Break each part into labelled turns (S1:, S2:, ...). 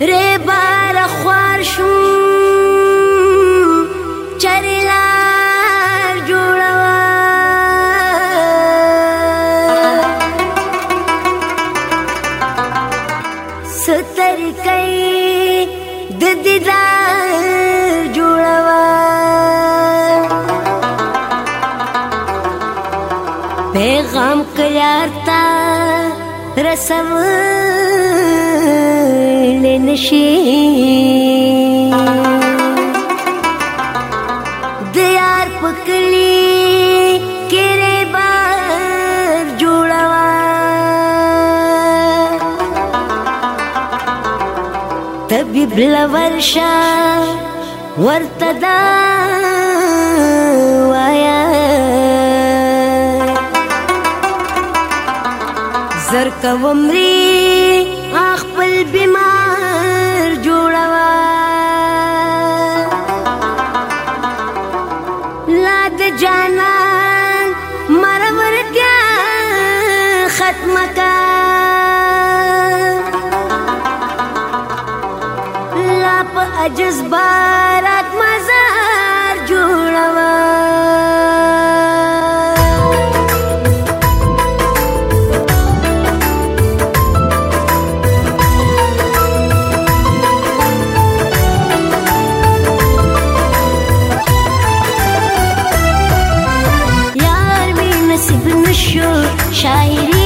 S1: ری بار خوار شوم چری لار جوړوا ستر کای د دیدار جوړوا پیغام کلیار تا رسم تللی نشي د یار پکلی کړي بار جوړوا تبي بل ورشا ورتدا وایا زر کومري خپل بیمار لاد جانا مرور کیا ختم کا لاپ اجز بارا coşur şairim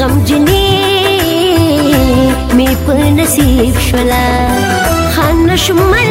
S1: غم جنې مې په نصیب شولا خان شمل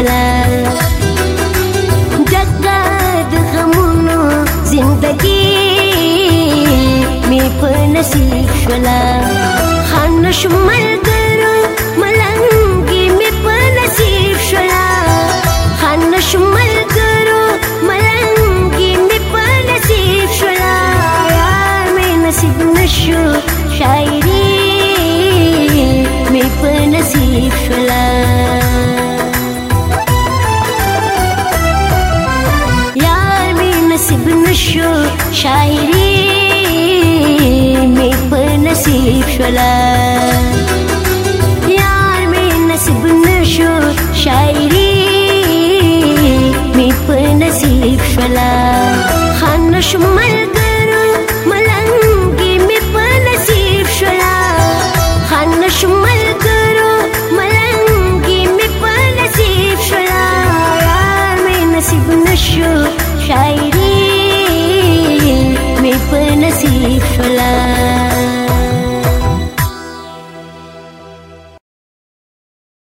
S1: والا جگہ د غمونو زندگی می په نصیب شولا خان شمل ګرو ملنګي می په نصیب شولا خان شمل ګرو ملنګي می په نصیب شولا یار می نصیب نشو شاید شاعری می په نصیب شولا یار می نصیب نشو شاعری می په نصیب شولا خان شمل ګرو ملنګي می په نصیب شولا خان شمل ګرو ملنګي می په نصیب شولا یار می نصیب نشو شاعری